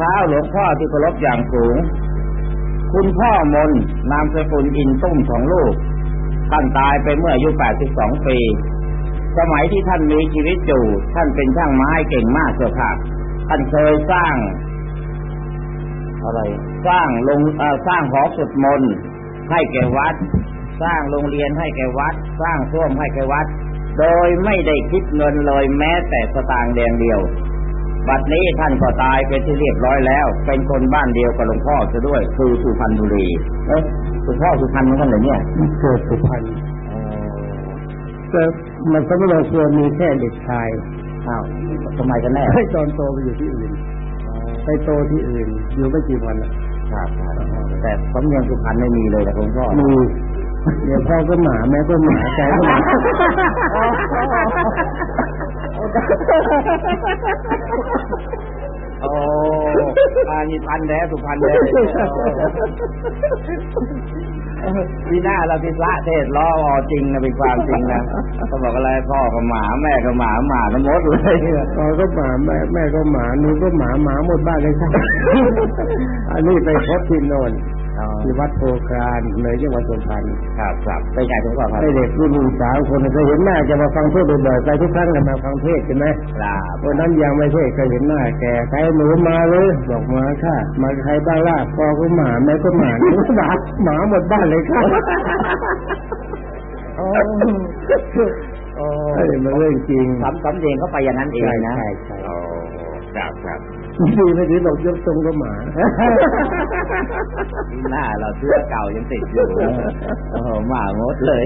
เท้าหลวงพ่อที่เคารพอย่างสูง คุณพ่อมน นามสกุลอินตุ้มของลูก ท่านตายไปเมื่ออายุ 82 ปี สมัยที่ท่านมีชีวิตอยู่ ท่านเป็นช่างไม้เก่งมากเสียค่ะท่านเคยสร้าง อะไร สร้างลงสร้างหอสวดมนให้แก่วัด สร้างโรงเรียนให้แก่วัด สร้างส้วมให้แก่วัด โดยไม่ได้คิดเงินเลยแม้แต่สตางค์แดงเดียว บัดนี้ท่านก็ตายเป็นที่เรียบร้อยแล้ว เป็นคนบ้านเดียวกับหลวงพ่อซะด้วย คือสุพรรณบุรีเอ๊ะหลวงพ่อสุพรรณเหมือนกันเหรอเนี่ยเกิดสุพรรณแต่มันก็ไม่ลงตัวมีแค่เด็กชายอ้าวทำไมกันแน่ให้ตอนโตไปอยู่ที่อื่นไปโตที่อื่น อยู่ไม่กี่วันน่ะครับครับแต่สำเนียงสุพรรณไม่มีเลยนะหลวงพ่อมีเดี๋ยวพ่อก็หมาแม่ก็หมาใจก็หมา โอ้อานี่พันแท้สุพรรณแท้พีหน้าเราพิพระเทศล้อจริงนะเป็นความจริงนะเขาบอกอะไรพ่อก็หมาแม่ก็หมาหมาทั้งหมดเลยพ่อก็หมาแม่แม่ก็หมาหนูก็หมาหมาหมดบ้านเลยครับอันนี้ไปพบที่โน่น ที่วัดโพกรานเลยจังหวัดสุพรรณครับครับเป็นไงถึงก่อนครับไอเด็กรุ่นสาวคนเคยเห็นหน้าจะมาฟังเทศบ่อยๆไปทุกครั้งกันมาฟังเทศใช่ไหมครับวันนั้นยังไม่ใช่เคยเห็นหน้าแกใครหนูมาเลยบอกมาค่ะ มาใครบ้างล่ะพอก็หมาแม่ก็หมาหนูหมาหมาหมดบ้านเลยค่ะโอ้โอ้ไอ้มันเรื่องจริงสำสำเนียงเขาไปอย่างนั้นเองนะใช่ใช่โอ้ ครับครับดีไม่ดีบอกยกทรงก็หมาหน้าเราเสื้อเก่ายังติดอยู่นะโอ้โหหมางดเลย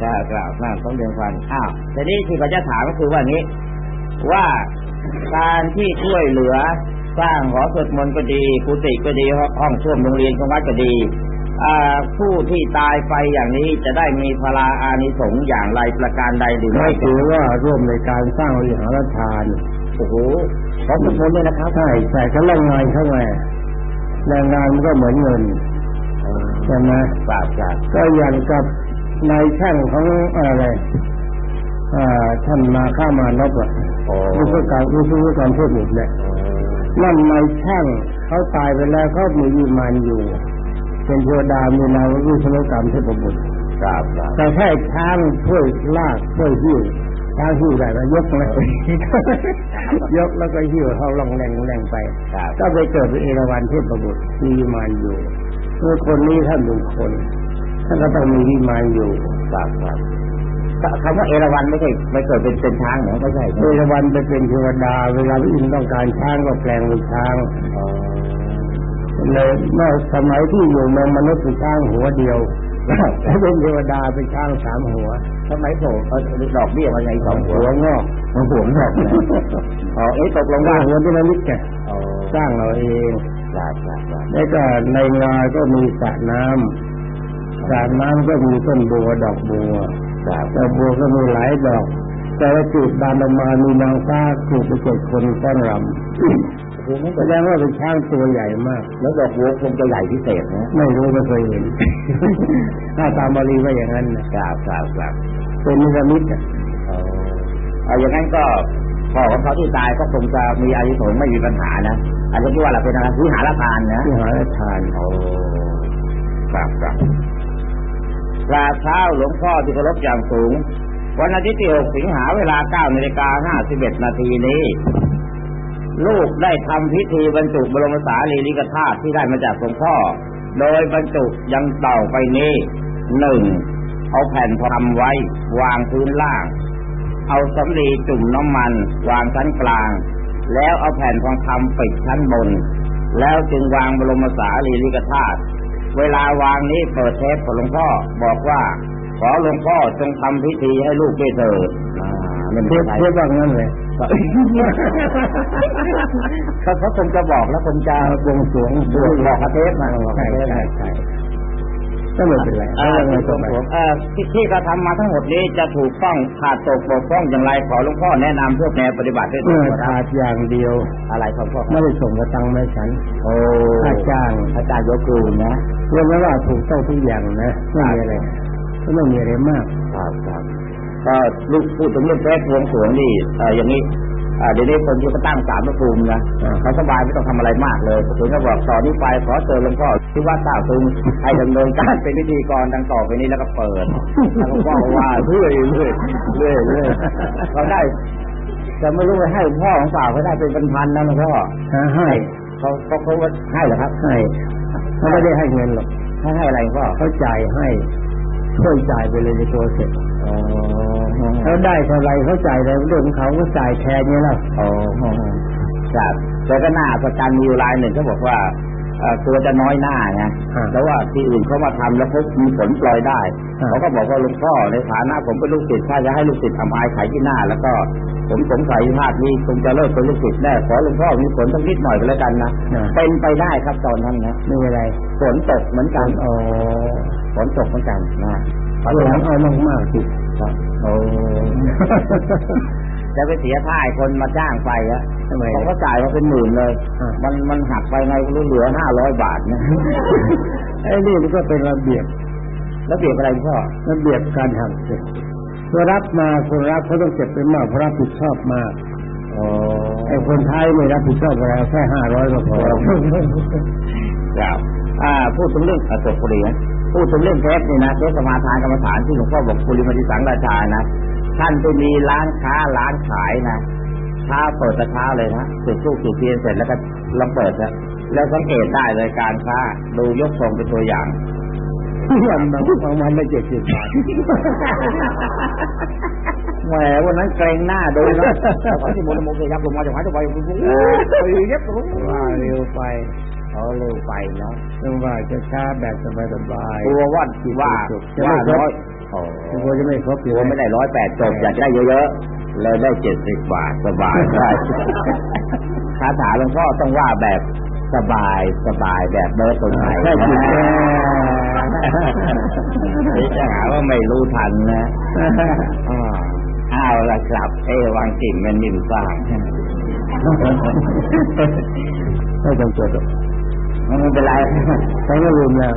ครับครับน่าต้องเรียนฟันอ้าวแต่นี่ที่เขาจะถามก็คือว่านี้ ว่าการที่ช่วยเหลือ สร้างหอสวดมนต์ก็ดีกุฏิก็ดีห้องส้วมโรงเรียนของวัดก็ดีอ่าผู้ที่ตายไปอย่างนี้จะได้มีพลาอานิสงส์อย่างไรประการใดหรือไม่ไม่ถือว่าร่วมในการสร้างวิหารทาน โอ้โหหอสวดมนต์เนี่ยนะครับใช่ใช่เขาแรงงานเข้ามาแรงงานมันก็เหมือนเงินใช่ไหมทราบทราบก็อย่างกับนายช่างของอะไรอ่าท่านมาข้ามานบอะโอ้วิศวการวิศวการเทพบุตรเนี่ยนั่นนายช่างเขาตายไปแล้วเขามีวิมานอยู่ เป็นเทวดามีนามว่าวิศวกรรมเทพบุตรทราบทราบแต่แค่ช้างช่วยลากช่วยหิ้ว ช้างหิ้วได้แล้วยกแล้วยกแล้วก็หิ้วเขาลองแรงแรงไปครับก็ไปเกิดเป็นเอราวัณเทพบุตรมีวิมานอยู่เมื่อคนนี้ท่านเป็นคนท่านก็ต้องมีวิมานอยู่ทราบครับคำว่าเอราวัณไม่ใช่ไม่เกิดเป็นเป็นช้างเหรอไม่ใช่เอราวัณไปเป็นเทวดา เวลาพระอินทร์ต้องการช้างก็แปลงเป็นช้างอ๋อเลยเมื่อสมัยที่อยู่เมืองมนุษย์เป็นช้างหัวเดียว ถ้าเป็นเทวดาเป็นช้างสามหัวทำไมโผล่เอาดอกเบี้ยมาไงสองหัหัววงอกมันหัวงอกนะอ๋อเอ๊ะตกลงว่าว่าหัวที่ระลึกแกอ๋อสร้างเราเองทราบทราบทราบแล้วก็ในงาก็มีสระน้ำสระน้ำก็มีต้นบัวดอกบัวทราบดอกบัวก็มีหลายดอก แต่ละจุดดานออกมามีนางฟ้าถูกไปเจ็ดคนต้อนรำคือไม่ แสดงว่าเป็นช้างตัวใหญ่มาก แล้วดอกบัวคงจะใหญ่พิเศษนะไม่รู้ไม่เคยเห็นถ้าตามบาลีว่าอย่างนั้นนะทราบทราบทราบเป็นนิรมิตอะอ๋อเอาอย่างนั้นก็พ่อของเขาที่ตายก็คงจะมีอายุสงส์ไม่มีปัญหานะอาจจะคิดว่าเราเป็นอะไรวิหารทานนะที่หาทานโอ้ครับครับกราบเท้าหลวงพ่อที่เคารพอย่างสูง วันอาทิตย์ที่ 6 สิงหาเวลา9นาฬิกา51นาทีนี้ ลูกได้ทำพิธีบรรจุบรมสารีริกธาตุที่ได้มาจากหลวงพ่อ โดยบรรจุยังเต่าไปนี้หนึ่งเอาแผ่นทองคำไว้ วางพื้นล่าง เอาสำลีจุ่มน้ำมัน วางชั้นกลาง แล้วเอาแผ่นทองคำปิดชั้นบน แล้วจึงวางบรมสารีริกธาตุเวลาวางนี้เปิดเทปของหลวงพ่อบอกว่า ขอหลวงพ่อจงทำพิธีให้ลูกด้วยเถิด ไม่เทีเป็ยนบไรเทียบว่างั้นเลยเขาเขาคงจะบอกแล้วคงจะบวงสรวงบอกบอกกับเทปมาบอกกัใช่บเทปใช่มาใช่ก็ไม่เป็นไรเออไม่ที่เป็นไรเออที่ที่กระทำมาทั้งหมดนี้จะถูกต้องขาดตกบกพร่องอย่างไรขอหลวงพ่อแนะนำเพื่อแนวปฏิบัติด้วยเมื่อเถิดขาดอย่างเดียว อะไรครับพ่อไม่ได้ส่งกระตังไม่ฉัน โอ้ค่าจ้างอาจารย์ยกคืนนะเรียกว่าถูกต้องทุกอย่างนะไม่มีอะไรก็ไม่มีอะไรมากครับครับ ก็ลูกพูดถึงเรื่องแท้วงสรวงนี่เอออย่างนี้อ่าเดี๋ยวนี้คนที่เขาตั้งศาลพระภูมินะเขาสบายไม่ต้องทำอะไรมากเลยถึงก็บอกต่อนนี้ไปขอเชิญหลวงพ่อที่วัดท่าตุงให้ดำเนินการเป็นพิธีกรดังต่อไปนี้แล้วก็เปิดแล้วก็ว่าว่าเรื่อยเรื่อยเรื่อยเรื่อยเขาได้จะไม่รู้ไปให้หลวงพ่อของเปล่าเขาได้เป็นพันๆนะหลวงพ่อหาให้เขาเขาเขาว่าให้เหรอครับให้เขาไม่ได้ให้เงินหรอกให้ให้อะไรพ่อเขาจ่ายให้ช่วยจ่ายไปเลยในตัวเสร็จอ๋อ เขาได้เท่าไรเขาจ่ายอะไรเรื่องของเขาก็จ่ายแทนนี่แหละอ๋อครับแล้วก็หน้าประกันมีอยู่รายหนึ่งเขาบอกว่าเอ่อตัวจะน้อยหน้าไงแล้วว่าที่อื่นเขามาทำแล้วเขามีผลปล่อยได้ เขาก็บอกว่าหลุงพ่อในฐานะผมเป็นลูกศิษย์ถ้าจะให้ลูกศิษย์ทำอายขายที่หน้า แล้วก็ผมสงสัยภาพนี้คงจะเลิกเป็นลูกศิษย์แน่ขอหลวงพ่อมีผลสักนิดหน่อยก็แล้วกันนะเป็นไปได้ครับตอนนั้นนะไม่เป็นไรฝนตกเหมือนกันอ๋อฝนตกเหมือนกันนะ เอาหลังเอามากๆสิครับโอ้จะไปเสียท่ายคนมาจ้างไปอะทำไมผมก็จ่ายมาเป็นหมื่นเลยอ่ามันมันหักไปไงก็เหลือห้าร้อยบาทนะไอ้นี่มันก็เป็นระเบียบแล้วเปลี่ยนอะไรพ่อ ระเบียบการทำเสร็จเมื่อรับมาคนรับเขาต้องเก็บเป็นมากเพราะรับผิดชอบมากอ๋อไอ้คนไทยไม่รับผิดชอบอะไรเอาแค่ห้าร้อยก็พอครับ อ่า พูดถึงเรื่องอตกบุรีนะ พูดถึงเรื่องเทปนี่นะเทปสมาทานกรรมฐานที่หลวงพ่อบอกบุรีมติสังราชานะท่านไปมีร้านค้าร้านขายนะเช้าเปิดแต่เช้าเลยนะจุดทูบจุดเทียนเสร็จแล้วก็ลองเปิดนะแล้วสังเกตได้เลยการค้าดูยกทรงเป็นตัวอย่างวันบางบางวันได้เจ็ดสิบบาทแหมวันนั้นเกรงหน้าดูนะขอที่มนต์มงคลยับลงมาจากหายตัวไปโอ้โหเย็บว่าเร็วไป เขาเร็วไปนะต้องว่าจะช้าแบบสบายสบายกลัวว่าว่าว่าร้อยโอ้กลัวจะไม่ครบกลัวไม่ได้ร้อยแปดจบอยากได้เยอะๆเลยได้เจ็ดสิบบาทสบายได้คาถาหลวงพ่อต้องว่าแบบสบายสบายแบบเบิร์ตตรงไหนใช่จิตแน่นี่จะหาว่าไม่รู้ทันนะอ่าเอาละครับ เอวังกิ่งมันยิ่งสร้างไม่ต้องจดหรอกมัน ไม่เป็นไรใช้ก็ลืมแล้ว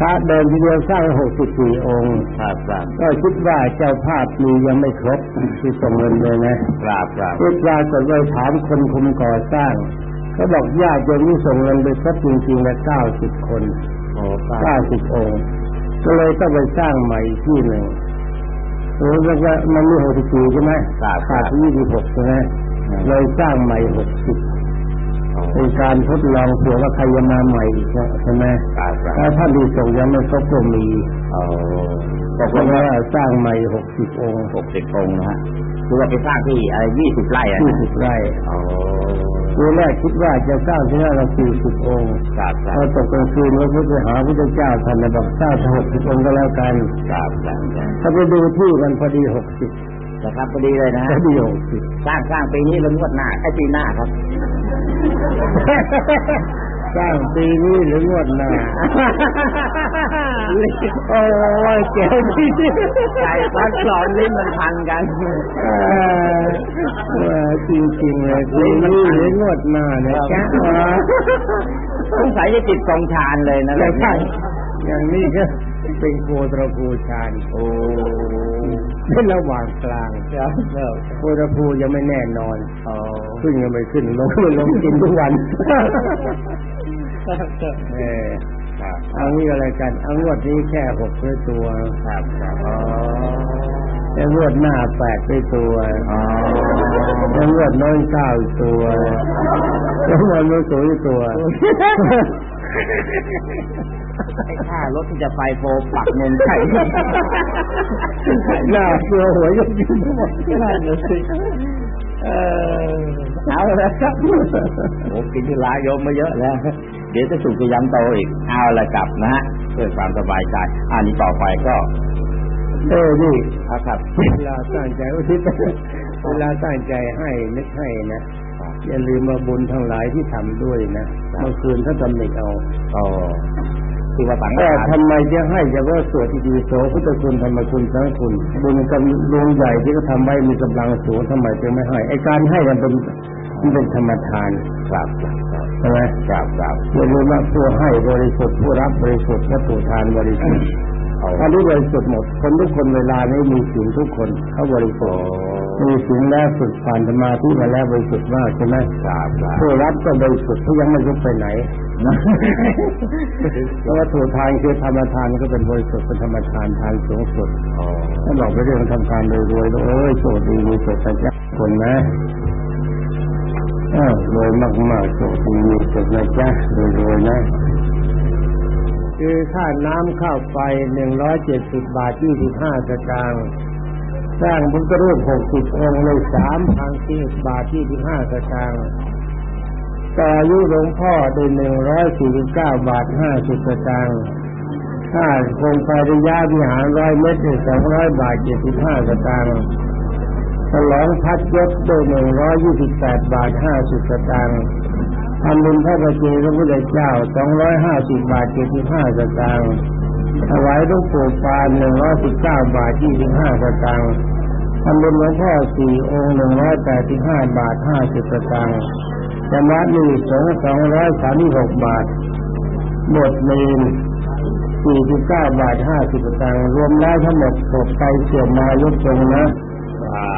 พระเดิมทีเดียวสร้างหกสิบสี่องค์ครับครับก็คิดว่าเจ้าภาพมียังไม่ครบที่ส่งเงินเลยนะครับครับคิดว่ากดไว้ถามคนคุมก่อสร้างเขาบอกญาติโยมที่ส่งเงินไปครบจริงๆแล้วเก้าสิบคนโอ้คเก้ารับสิบองค์ก็เลยต้องไปสร้างใหม่อีกที่หนึ่งโอ้แล้วก็มันมีหกสิบสี่ใช่ไหมครับคขารัดบที่ยี่สิบหกใช่ไหมเลยสร้างใหม่หกสิบ เป็นการทดลองเผื่อว่าใครจะมาใหม่อีกใช่ไหมครับครับถ้าท่านที่ส่งยังไม่ครบก็มีโอ้ตกเพลราะงว่าว่าสร้างใหม่หกสิบองค์หกสิบองค์นะฮะคือว่าไปสร้างที่อะไรยี่สิบไร่อะยี่นะสิบไร่โอ้ทีแรกคิดว่าจะสร้างที่นั่นเราสี่สิบองค์ครับคพรัอบตกกลางคืนพระพุทธหาพระเจ้าท่านเลยบอกสร้างหกสิบองค์ก็แล้วกันครับครับครับถ้าไปดูที่มันพอดีหกสิบ นะครับพอดีเลยนะพฮะอดีหกสิบสร้างสร้างปีนี้แล้วงวดหน้าไอ้ปีหน้าครับ สร้างปีนี้หรืองวดหน้าโอ้ยเจ๋งที่ไก่พัดสอนลิ้นมันพันกันจริงจริงๆเลยปีนี้หรืองวดหน้าเนี่ยจ้าสงสัยจะติดกองชานเลยนะแต่ใช่อย่างนี้ก็เป็นโคตรภูชานโอ้ เป็นระหว่างกลางครับโคตรภูยังไม่แน่นอนโอ้ขึ้นก็ไม่ขึ้นลงก็ไม่ลงกินทุกวันเออครับเอางี้อะไรกันเอางวดนี้แค่หกด้วยตัวครับครับอ๋อแล้วงวดหน้าแปดด้วยตัวอ๋อแล้วงวดโน้นเก้าอีกตัวแล้วงวดโน้นศูนย์อีกตัวไอ้ ค่ารถที่จะไปโฟปักเงินใช่หน้าเสือหัวยกยิ้มหมดนั่นเลยสิเออเอาละครับโอ้กินที่ร้ายโยมมาเยอะแล้ว เดี๋ยวจะสุกจะย้ำโตอีก เอาละกลับนะฮะเพื่อความสบายใจอันนี้ต่อไปก็เออนี่ครับครับเวลาตั้งใจอุทิศเวลาตั้งใจให้นึกให้นะ อย่าลืมมาบุญทั้งหลายที่ทำด้วยนะเมื่อคืนถ้าตำหนิเอาก็ที่ว่าสังแต่ฆทานทำไมจะให้เฉพาะสวดที่ดีโสพุทธคุณธรรมคุณสังฆคุณบุญกันดวงใหญ่ที่เขาทำไว้มีกำลังสูงทำไมจึงไม่ให้ไอการให้มันเป็นมันเป็นธรรมทานครับครับใช่ไหมครับครับอย่าลืมว่าผู้ให้บริสุทธิ์ผู้รับบริสุทธิ์และผู้ทานบริสุทธิ์เอาอันนี้บริสุทธิ์หมด คนทุกคนเวลานี้มีสิ่งทุกคนเขาบริสุทธิ์โอ้ มีสิ่งแล้วฝึกผ่านสมาธิมาแล้วบริสุทธิ์มากใช่ไหมครับครับผู้รับก็บริสุทธิ์เขายังไม่รู้ไปไหนเพราะว่าถูกทานคือธรรมทานก็เป็นบริสุทธิ์เป็นธรรมทานทานสูงสุดอ๋อถ้าบอกไปเรื่องทำการรวยๆแล้วโอ้ยโชคดีมีโชคนะจ๊ะคนนะอ้าวรวยมากๆโชคดีมีโชคนะจ๊ะรวยๆนะคือค่าน้ำข้าวไฟหนึ่งร้อยเจ็ดสิบบาทยี่สิบห้าสตางค์ สร้างพุทธรูปหกสิบองค์เลยสามพันสี่บาทยี่สิบห้าสตางค์ต่ออายุหลวงพ่อได้หนึ่งร้อยสี่สิบเก้าบาทห้าสิบสตางค์ค่าคงไฟระยะวิหารร้อยเมตรสองร้อยบาทเจ็ดสิบห้าสตางค์ฉลองพัดยศได้หนึ่งร้อยยี่สิบแปดบาทห้าสิบสตางค์ทำบุญพระประเจพระพุทธเจ้าสองร้อยห้าสิบบาทเจ็ดสิบห้าสตางค์ ถวายหลวงปู่ปานหนึ่งร้อยสิบเก้าบาทยี่สิบห้าสตางค์ทำบุญหลวงพ่อสี่องค์หนึ่งร้อยแปดสิบห้าบาทห้าสิบสตางค์จำระหนี้สงฆ์สองร้อยสามสิบหกบาทบทเมนสี่สิบเก้าบาทห้าสิบสตางค์รวมแล้วทั้งหมดตกไปเสียมายกตรงนะ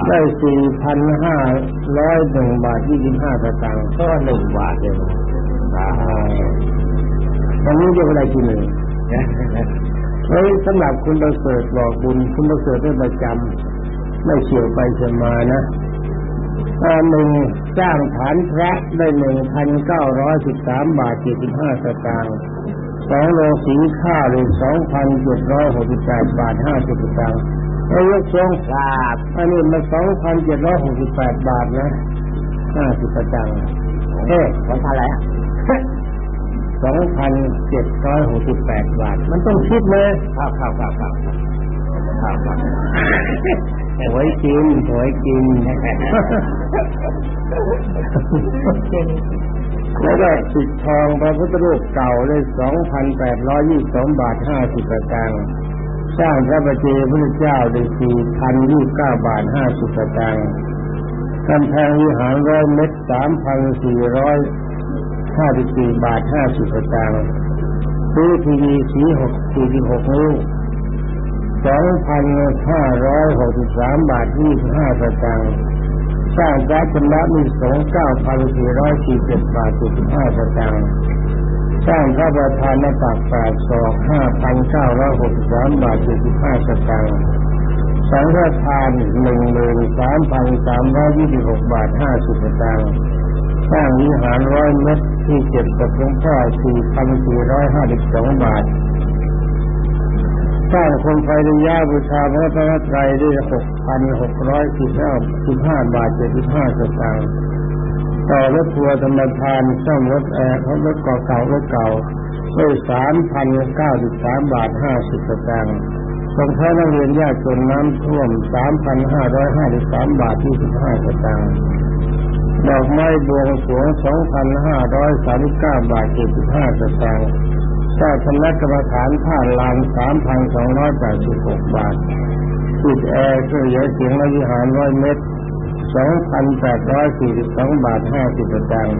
ได้สี่พันห้าร้อยหนึ่งบาทยี่สิบห้าสตางค์ก็หนึ่งบาทเองวันนี้เรียกว่าอะไรทีหนึ่ง เฮ้ยสำหรับคุณประเสริฐบอกบุญ คุณประเสริฐได้ประจำไม่เฉียวไปเฉียมานะอันหนึ่งจ้างฐานพระได้หนึ่งพันเก้าร้อยสิบสามบาทเจ็ดสิบห้าสตางค์สองโลสีข้าวเลยสองพันเจ็ดร้อยหกสิบแปดบาทห้าสิบสตางค์ไอ้ยกทรงครับอันนี้มันสองพันเจ็ดร้อยหกสิบแปดบาทนะห้าสิบสตางค์เอ๊ะวันอะไรอะ สองพันเจ็ดร้อยหกสิบแปดบาท มันต้องคิดเลยครับครับครับครับครับครับหวยกินหวยกินแล้วก็ปิดทองพระพุทธรูปเก่าเลยสองพันแปดร้อยยี่สองบาทห้าสิบสตางสร้างพระประเจพระเจ้าได้สี่พันยี่สิบเก้าบาทห้าสิบสตางกำแพงวิหารร้อยเมตรสามพันสี่ร้อย ห้าสิบสี่บาทห้าสิบตางค์ซื้อทีวีสีหกสี่สิบหกนิ้วสองพันห้าร้อยหกสิบสามบาทยี่สิบห้าสตางค์สร้างวัดชำระมีสองเก้าพันสี่ร้อยสี่สิบบาทสี่สิบห้าสตางค์สร้างพระประธานน้ากแปดศอกห้าพันเก้าร้อยหกสิบสามบาทสี่สิบห้าสตางค์สังฆทานหนึ่งหมื่นสามพันสามร้อยยี่สิบหกบาทห้าสิบสตางค์สร้างวิหารร้อยเมตร ที่เจ็ดกับหลวงพ่อสี่พันสี่ร้อยห้าสิบสองบาทสร้างคมไฟระยะบูชาพระพระไตรได้หกพันหกร้อยสิบห้าสิบห้าบาทเจ็ดสิบห้าสตางค์ต่อรถทัวร์ธรรมทานซ่อมรถแอร์รถเก่าเก่ารถเก่าด้วยสามพันเก้าสิบสามบาทห้าสิบสตางค์สงเคราะห์นักเรียนยากจนน้ำท่วมสามพันห้าร้อยห้าสิบสามบาทยี่สิบห้าสตางค์ ดอกไม้บวงสวงสองพันห้าร้อยสามสิบเก้าบาทเจ็ดสิบห้าสตางค์เจ้าสำนักกรรมฐานท่าลานสามพันสองร้อยแปดสิบหกบาทติดแอร์เครื่องยเสียงและวิหารร้อยเมตรสองพันแปดร้อยสี่สิบสองบาทห้าสิบสตางค์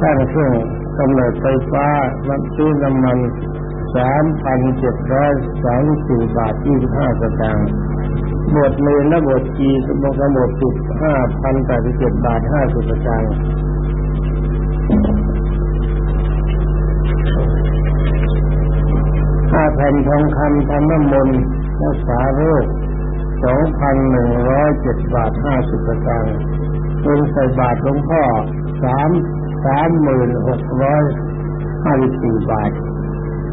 สร้งเครื่องกำเนิดไฟฟ้าน้ำซื้น้ำมันสามพันเจ็ดร้อยสามสิบบาทยี่สิบห้าสตางค์ บทเมนและบทจีกำหนดติดห้าพันแปดสิบเจ็ดบาทห้าสิบสตางห้าแผ่นทองคำทำน้ำมนต์รักษาโรคสองพันหนึ่งร้อยเจ็ดบาทห้าสิบสตางค์เงินใส่บาทหลวงพ่อสามสามหมื่นหกร้อยห้าสิบสี่บาท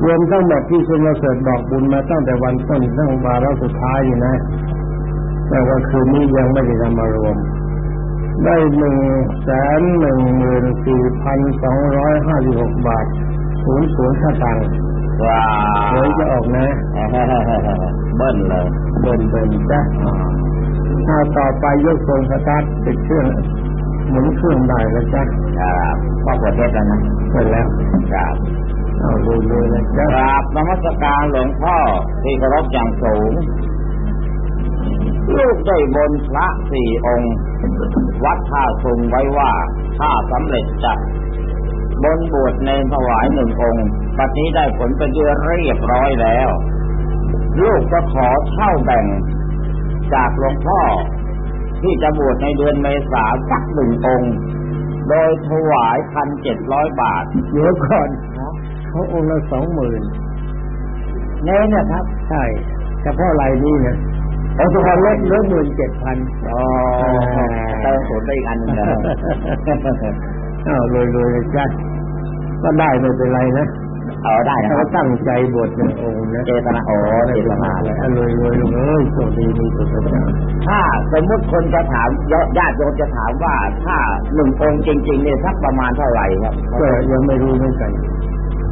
รวมทั้งหมดที่คุณมาเสริฐบอกบุญมาตั้งแต่วันต้นตั้งวาระสุดท้ายอยู่นะ แต่ว่าคืนนี้ยังไม่ได้นำมารวม ได้หนึ่งแสนหนึ่งหมื่นสี่พันสองร้อยห้าสิบหกบาทศูนย์ศูนย์สตางค์ว้าหวยจะออกนะเบิ้ลเลยเบิ่นเบิ่นจ้ะถ้าต่อไปยกทรงสตาร์ทติดเครื่องหมุนเครื่องได้แล้วจ้ะครับก็ประเทศแล้วนะเสร็จแล้วครับเอาดูเลยนะกจ๊ะราบนมัสการหลวงพ่อที่เคารพอย่างสูง ลูกได้บนพระสี่องค์ วัดท่าสุงไว้ว่าถ้าสำเร็จจะบนบวชเนรถวายหนึ่งองค์ปัจนี้ได้ผลเป็นที่เรียบร้อยแล้ว ลูกก็ขอเช่าแบ่งจากหลวงพ่อที่จะบวชในเดือนเมษาสักหนึ่งองค์ โดยถวายพันเจ็ดร้อยบาทเดี๋ยวก่อนเขาองค์ละสองหมื่นเน้นนะครับ ใช่เฉพาะรายนี้นะ เอาเฉพาะเล็กเหลือหมื่นเจ็ดพันอ๋อเติมผลได้อีกอันหนึงนะอ้าวรวยๆเลยจ้ะก็ได้ไม่เป็นไรนะเอาได้นะคเขารับตั้งใจบวชหนึ่งองค์นะเจตนาโอ้เจตนาเลยรวยรวยๆเลยโชคดีมีสุขภาพถ้าสมมติคนจะถามญาติโยมจะถามว่าถ้าหนึ่งองค์จริงๆเนี่ยสักประมาณเท่าไหร่ครับก็ยังไม่รู้เหมือนกันรู้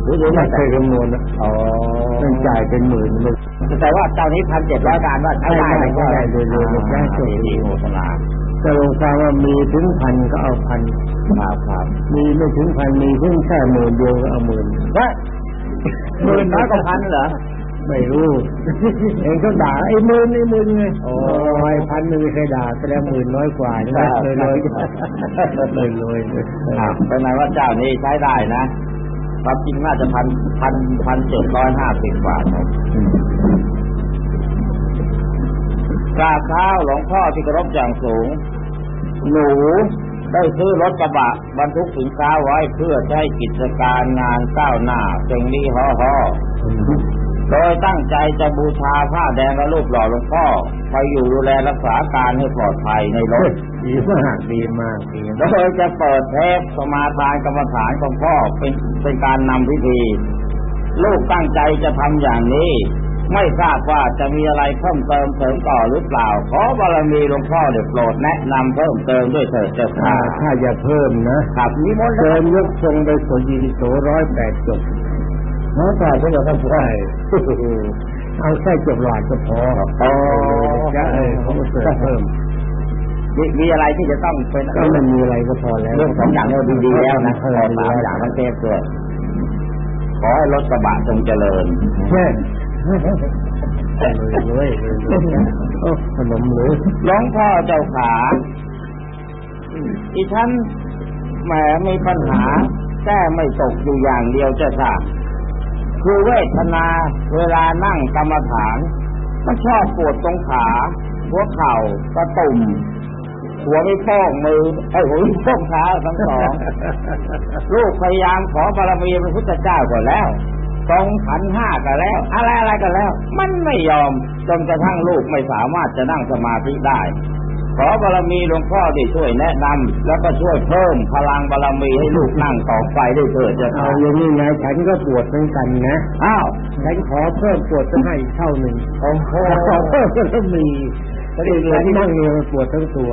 หรือไม่ไม่เคยคำนวณนะอ๋อต้องจ่ายเป็นหมื่นเลยแต่ว่าเจ้านี้พันเจ็ดร้อยการว่าใช้ได้ได้ได้ได้ได้ได้ได้ดีโฆษณาจะลงความว่ามีถึงพันก็เอาพันครับครับมีไม่ถึงพันมีเพิ่งแค่หมื่นเดียวก็เอาหมื่นว่าหมื่นน้อยกว่าพันเหรอไม่รู้เองเขาด่าไอ้หมื่นไอ้หมื่นไงโอ้โอ้ยพันหนึ่งไม่เคยด่าแสดงหมื่นน้อยกว่าใช่ไหมเลยเลยเลยเลยเลยครับเป็นไงว่าเจ้านี้ใช้ได้นะ ความจริงน่าจะพันพันพันเจ็ดร้อยห้าสิบบาทครับกราบเท้าหลวงพ่อที่เคารพอย่างสูง หนูได้ซื้อรถกระบะบรรทุกสินค้าไว้เพื่อใช้กิจการงานก้าวหน้าเจงนี้ฮ่อฮ่อ โดยตั้งใจจะบูชาผ้าแดงและรูปหล่อหลวงพ่อไปอยู่ดูแลรักษาการให้ปลอดภัยในรถดีมากดีมากดีโดยจะเปิดเทปสมาทานกรรมฐานของพ่อเป็นเป็นการนำพิธี ลูกตั้งใจจะทำอย่างนี้ ไม่ทราบว่าจะมีอะไรเพิ่มเติมเสริมต่อหรือเปล่า ขอบารมีหลวงพ่อเดี๋ยวโปรดแนะนำเพิ่มเติมด้วยเถิดเจ้าถ้าค่ะถ้าจะเพิ่มนะครับนิมนต์เติมยกทรงไปสวดยีริโสร้อยแปดจบ น้องแต่ก็จะต้องใช่เอาแค่จบหลอดก็พอโอ้จะเออเขาเสริมเพิ่มมีมีอะไรที่จะต้องเป็นก็ไม่มีอะไรก็พอแล้วเรื่องสองอย่างเราดีๆแล้วนะขเอออสามอย่างทั้งเทปด้วยขอให้รถกระบะจงเจริญแค่เลยเลยเลยโอ้ขนมเลยหลวงพ่อเจ้าขาอีฉันแหมมีปัญหาแก้ไม่ตกอยู่อย่างเดียวเจ้าค่ะ คือเวทนาเวลานั่งกรรมฐาน มันชอบปวดตรงขาหัวเข่ากระตุ่มหัวไม่โป้งมือไอ้ยหัวไม่โป้งเท้าทั้งสองลูกพยายามขอบารมีพระพุทธเจ้าก่อนแล้วทรงขันธ์ห้ากันแล้ว อะไรอะไรกันแล้ว มันไม่ยอมจนกระทั่งลูกไม่สามารถจะนั่งสมาธิได้ ขอบารมีหลวงพ่อได้ช่วยแนะนำแล้วก็ช่วยเพิ่มพลังบารมีให้ลูกนั่งต่อไปได้เถิดจะเอาเอาอย่างนี้ไงฉันก็ปวดเหมือนกันนะอ้าวฉันขอเพิ่มปวดจะให้อีกเท่าหนึ่งโอ้โหขอเพิ่มก็มีก็เลยฉันนั่งเนี่ยมันปวดทั้งตัว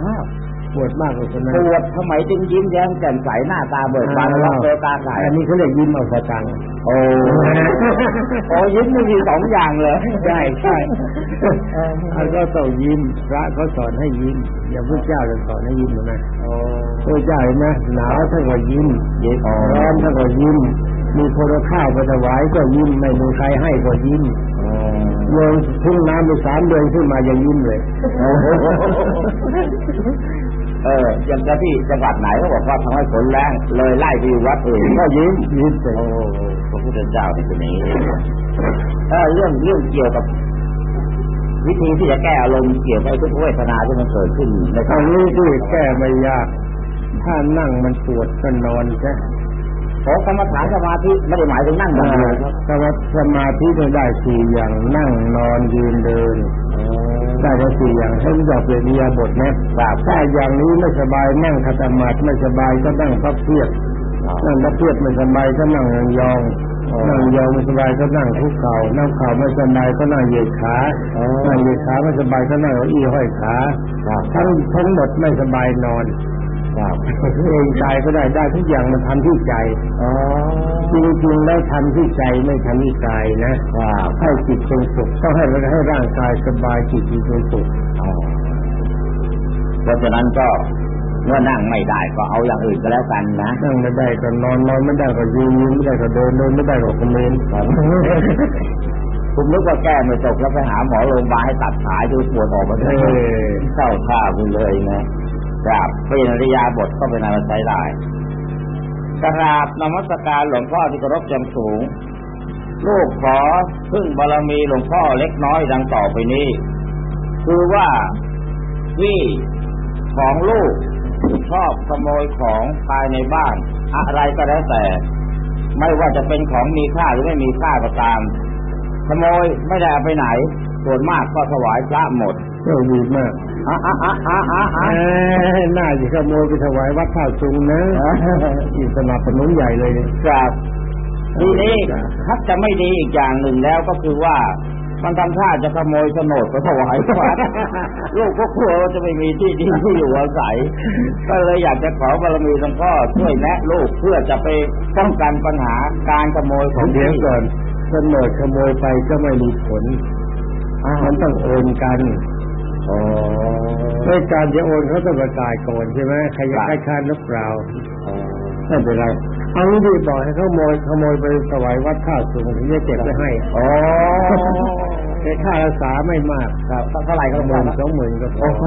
อ้าว ปวดมากกว่าคนนั้นปวดทำไมจึงยิ้มแย้มแจ่มใสหน้าตาเบิกบานรับเบตาใสอันนี้เขาเรียกยิ้มเอาสตังค์โอ้โอ้ยิ้มนี่มีสองอย่างเลยใช่ใช่อันก็ต้องยิ้มพระเขาสอนให้ยิ้มอย่างพระเจ้าจะสอนให้ยิ้มนะโอ้พระเจ้าเห็นไหมหนาวท่านก็ยิ้มยิ้มอ๋อร้อนท่านก็ยิ้มมีคนเอาข้าวไปถวายก็ยิ้มไม่มีใครให้ก็ยิ้มโยนทุ่งน้ำไปสามเดือนขึ้นมายังยิ้มเลย เอออย่างกับที่จังหวัดไหนเขาบอกว่าทำให้ฝนแรงเลยไล่ไปอยู่วัดอื่นก็ยิ้มยิ้มเลยโอ้พระพุทธเจ้าที่เป็นอย่างนี้เออเรื่องเรื่องเกี่ยวกับวิธีที่จะแก้อารมณ์เกี่ยวกับไอ้ทุกขเวทนาที่มันเกิดขึ้นในอันนี้ที่แก้ไม่ยากถ้านั่งมันปวดก็นอนใช่ของกรรมฐานสมาธิไม่ได้หมายถึงนั่งอย่างเดียวครับสมาสมาธิจะได้สี่อย่างนั่งนอนยืนเดิน ได้ทั้งสี่อย่างให้รู้จักเปลี่ยนอิริยาบทนะถ้าอย่างนี้ไม่สบายนั่งขัดสมาธิไม่สบายก็นั่งพับเพียบนั่งพับเพียบไม่สบายก็นั่งยองๆนั่งยองไม่สบายก็นั่งคุกเข่านั่งเข่าไม่สบายก็นั่งเหยียดขานั่งเหยียดขาไม่สบายก็นั่งเก้าอี้ห้อยขาครับทั้งทั้งหมดไม่สบายนอน ครับเองใจก็ได้ได้ทุกอย่างมันทำที่ใจอ๋อจริงๆแล้วทำที่ใจไม่ทำที่กายนะครับให้จิตเป็นสุขต้องให้ให้ร่างกายสบายจิตเป็นสุขอ๋อเพราะฉะนั้นก็เมื่อนั่งไม่ได้ก็เอาอย่างอื่นก็แล้วกันนะนั่งไม่ได้ก็นอนนอนไม่ได้ก็ยืนยืนไม่ได้ก็เดินเดินไม่ได้ก็คอมเมนต์ผมนึกว่าแก้ไม่ตกแล้วไปหาหมอโรงพยาบาลให้ตัดขาดูปวดออกมาเอเลยอเข้าท่าไปเลยนะ กราบเป็นอริยาบทก็เป็นอะไรใช้ได้กราบนมัสการหลวงพ่อที่เคารพจำสูง ลูกขอพึ่งบารมีหลวงพ่อเล็กน้อยดังต่อไปนี้ คือว่าที่ของลูกชอบขโมยของภายในบ้าน อะไรก็แล้วแต่ ไม่ว่าจะเป็นของมีค่าหรือไม่มีค่าก็ตาม ขโมยไม่ได้เอาไปไหนส่วนมากก็ถวายพระหมด ก็ดีมากอะอะอะอะอะอะเอ้ยน่าจะขโมยไปถวายวัดท่าซุงนะอีสนับสนุนใหญ่เลยเนี่ยครับทีนี้ถ้าจะไม่ดีอีกอย่างหนึ่งแล้วก็คือว่ามันทำท่าจะขโมยโฉนดไปถวายวัดลูกก็กลัวว่าจะไม่มีที่ดินที่อยู่อาศัย ก็เลยอยากจะขอบารมีหลวงพ่อช่วยแนะลูกเพื่อจะไปป้องกันปัญหาการขโมยของเดี๋ยวที่ก่อนโฉนดขโมยไปก็ไม่มีผลมันต้องโอนกันอ๋อ ด้วยการจะโอนเขาต้องประกาศก่อนใช่ไหมใครจะให้ค้านหรือเปล่าไม่เป็นไรเอางี้ดีบอกให้เขาขโมยขโมยไปถวายวัดท่าสูงถึงจะเก็บไว้ให้อ๋อแต่ค่ารักษาไม่มากครับเท่าไหร่หก็มื่พนอสองหมื่นก็พอโอ้โห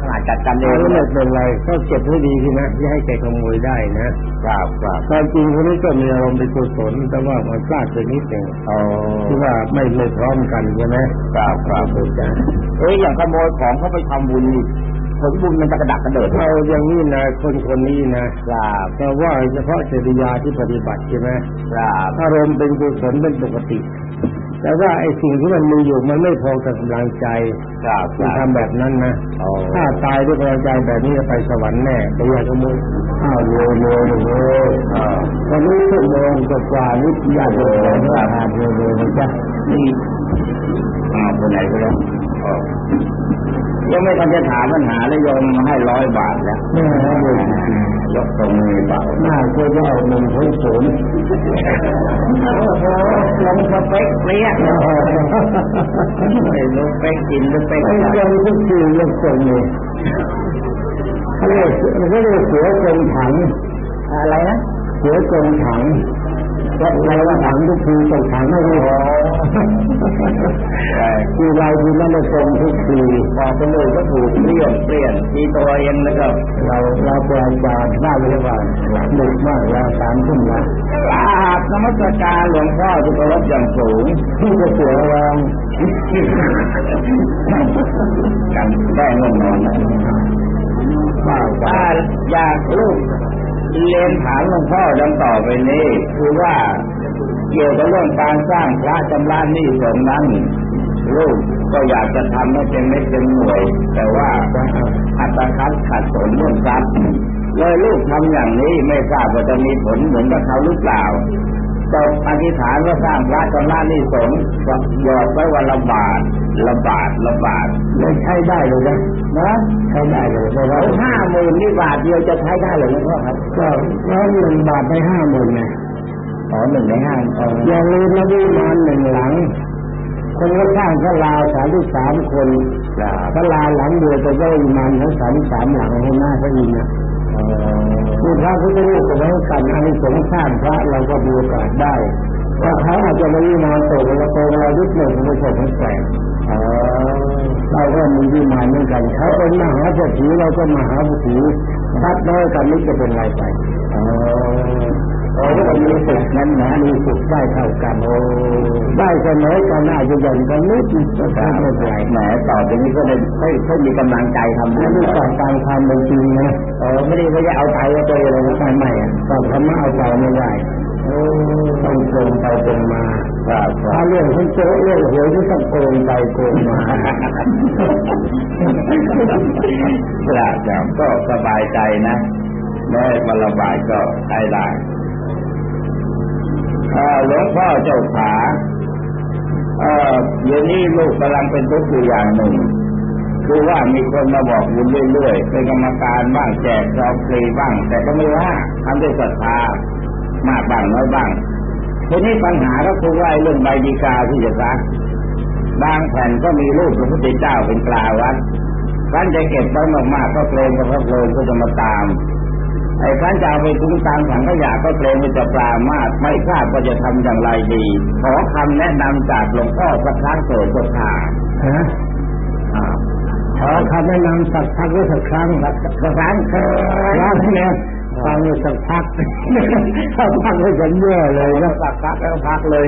ขนาดจัดกันเอเอางไม่เป็นไร ก็เก็บให้ดีทีนะอย่าให้แกขโมยได้นะครับครับความจริงคนนี้ก็มีอารมณ์เป็นกุศลแต่ว่ามันพลาดไปนิดหนึ่งอ๋อที่ว่าไม่ไม่พร้อมกันใช่ไหมครับครับถูกจ้ะเอ้ยอย่างขโมยของเขาไปทำบุญนี่ผลบุญมันจะกระดักกระเดิดเราอย่างนี้นะคนคนนี้นะครับแต่ว่าเฉพาะจริยาที่ปฏิบัติใช่ไหมครับอารมณ์เป็นกุศลเป็นปกติ แต่ว่าไอ้สิ่งที่มันมีอยู่มันไม่พอกับกำลังใจครับคที่รับทำแบบนั้นนะอ๋อถ้าตายด้วยกำลังใจแบบนี้จะไปสวรรค์แน่ไปอยากขโมยอ้าวโยนโยนโยนอ่าวันนี้ชั่วโมงกว่าๆนิดอยากจะขอว่าทานโยนโยนนะจ๊ะนี่อ้าวคนไหนก็แล้วอ๋อ ยังไม่ทันจะถามปัญหาเลยโยมมาให้ร้อยบาทแล้วแม่เลยยกตรงมือเปล่าหน้าก็จะเอาหนึ่งพ้นศูนย์โอ้โหลงสเปคเปรี้ยไม่รู้เป๊กกินหรือเป๊กไอ้อะไรเจ้าทุกทีเรื่องคนนี่เขาเรียกเขาเรียกเสือกรงถัง อะไรนะเสือกรงถังก็แปลว่าถังทุกทีตกถังไม่รู้ใช่ คือเราคือนั่นกรงทุกทีบอกคนอื่นก็ถูกเปลี่ยนเปลี่ยนทีตัวเองแล้วก็เราเราปล่อยจานได้เลยว่าดึกมากแล้วสามทุ่มแล้วกราบนมัสการหลวงพ่อที่เคารพอย่างสูงที่จะเสือรองกันได้ง่วงนอนนะบ้าถ้าอยากลูกเรียนถามหลวงพ่อดังต่อไปนี้คือว่าเกี่ยวกับเรื่องการสร้างพระจำราหนี้สงนั้น ลูกก็อยากจะทำให้เป็นเม็ดเป็นหน่วย แต่ว่าอัตคัดขัดสนเรื่องทรัพย์เลยลูกทำอย่างนี้ไม่ทราบว่าจะมีผลเหมือนกับเขาหรือเปล่าตกอธิษฐานว่าสร้างพระจำราหนี้สงฆ์ก็หยอดไว้วันละบาทละบาทละบาทไม่ใช้ได้เลยนะนะใช้ได้เลยเพราะว่าแล้วห้าหมื่นนี่บาทเดียวจะใช้ได้เหรือหลวงพ่อครับ ก็ร้อยหนึ่งบาทได้ห้าหมื่นไงอ๋อหนึ่งในห้าอ๋ออย่าลืมนะวิมานหนึ่งหลัง คนก็สร้างพระลาสามที่สามคนครับพระลาหลังเดียวจะได้วิมานทั้งสามสามหลังให้หน้าพระอินทร์นะมีพระพุทธรูปก็ไว้กันอันนี้สงส์สร้างพระเราก็มีโอกาสได้ว่าเขาอาจจะไม่วิมานโตเราโตเรายุคหนึ่งไม่ใช่ของแปลกอ๋อเราก็มีวิมานเหมือนกันเขาเป็นมหาเศรษฐีเราก็มหาเศรษฐีทัดน้อยกันนี่จะเป็นไรไป อ๋อโอ้ก็มีสุขนั้นนะมีสุขได้เท่ากันโอ้ได้เสมอกันอาจจะหย่อนกันนิดนึงก็ได้ไม่เป็นไรแหมต่อไปนี้ก็เลยค่อยค่อยมีกำลังใจทำแล้แล้ววนี่ก่อนการทำเป็นจริงนะเออไม่ได้ไม่ได้เอาใจเอาตัวเองเลยนะไม่ไม่อะก่อนธรรมะเอาใจไม่ได้โอ้ต้องตรงไปตรงมาครับครัถ้าบเรื่องคนโจ้เรื่องหวยที่ต้องโกงไปโกงมาครับครับก็สบายใจนะแม้วันละบาทก็ใช้ได้เอ่อ หลวงพ่อเจ้าขาเอ่อเดี๋ยวนี้ลูกกำลังเป็นทุกข์อยู่อย่างหนึ่ง คือว่ามีคนมาบอกบุญเรื่อยๆเป็นกรรมการบ้างแจกซองฟรีบ้าง แต่ก็ไม่ว่าทำด้วยศรัทธามากบ้างน้อยบ้างทีนี้ปัญหาก็คือว่าเรื่องใบดีกาที่จะซักบางแผ่นก็มีรูปพระพุทธเจ้าเป็นปลาวัดท่านจะเก็บไว้มากๆก็เกรงว่าพระเพลิงก็จะมาตาม ไอ้ท่านจะเอาไปทิ้งตามถังขยะก็เกรงว่าจะปลามาก ไม่ทราบว่าจะทำอย่างไรดี ขอคำแนะนำจากหลวงพ่อสักครั้งเถิดเจ้าค่ะฮะอ่าขอคำแนะนำสักครั้งหรือสักครั้งสักครั้งเถิครั้ดงเนี่ยโอ้ฟังอยู่สักพักถ้าพักให้กันแย่เลยนะสักพักแล้วพักเลย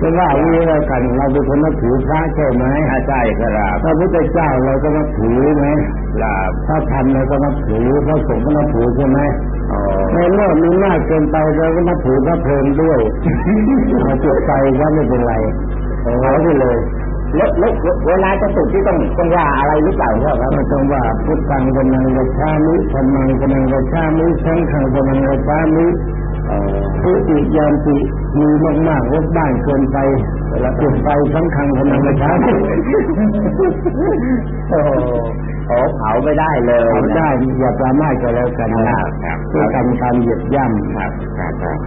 จะว่าอย่างนี้แล้วกัน เราเป็นคนนับถือพระใช่ไหมอ่าใช่ครับพระพุทธเจ้าเราก็นับถือไหม ครับพระธรรมเราก็นับถือพระสงฆ์ก็นับถือใช่ไหมอ๋อในเมื่อมีมากเกินไปเราก็นับถือพระเพลินด้วยเอาจุดใจว่าไม่เป็นไรเอาไปเลยแล้วแล้วเวลาจะสุดที่ต้องต้องว่าอะไรหรือเปล่าครับไม่ต้องว่าพุทธังกำลังกระชามิธรรมังกำลังกระชามิสังฆังกำลังกระชามิอ๋อผู้ติยามติมีมากๆรถบ้านเกินไป แล้วจุดไฟสังฆังกำลังกระชามิโอ้โหเผาไม่ได้เลยเอาได้อย่าประมาทก็แล้วกันนะครับเพื่อกันการเหยียบย่ำครับครับครับ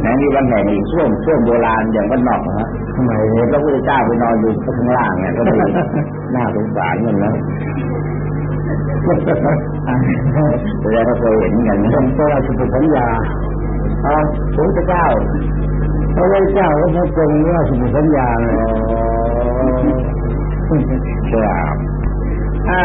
แม้มีวันแห่งอีกช่วงช่วงโบราณอย่างบ้านนอกนะฮะทำไมเห็นพระพุทธเจ้าไปนอนอยู่ข้างล่างเนี่ยก็มีน่าสงสารมันนะแสดงว่าเคยเห็นกันนะเป็นตัวสุภสัญญาอ๋อพระพุทธเจ้า พระเจ้าก็พระจงเลือกสมุสัญญาเลยครับอา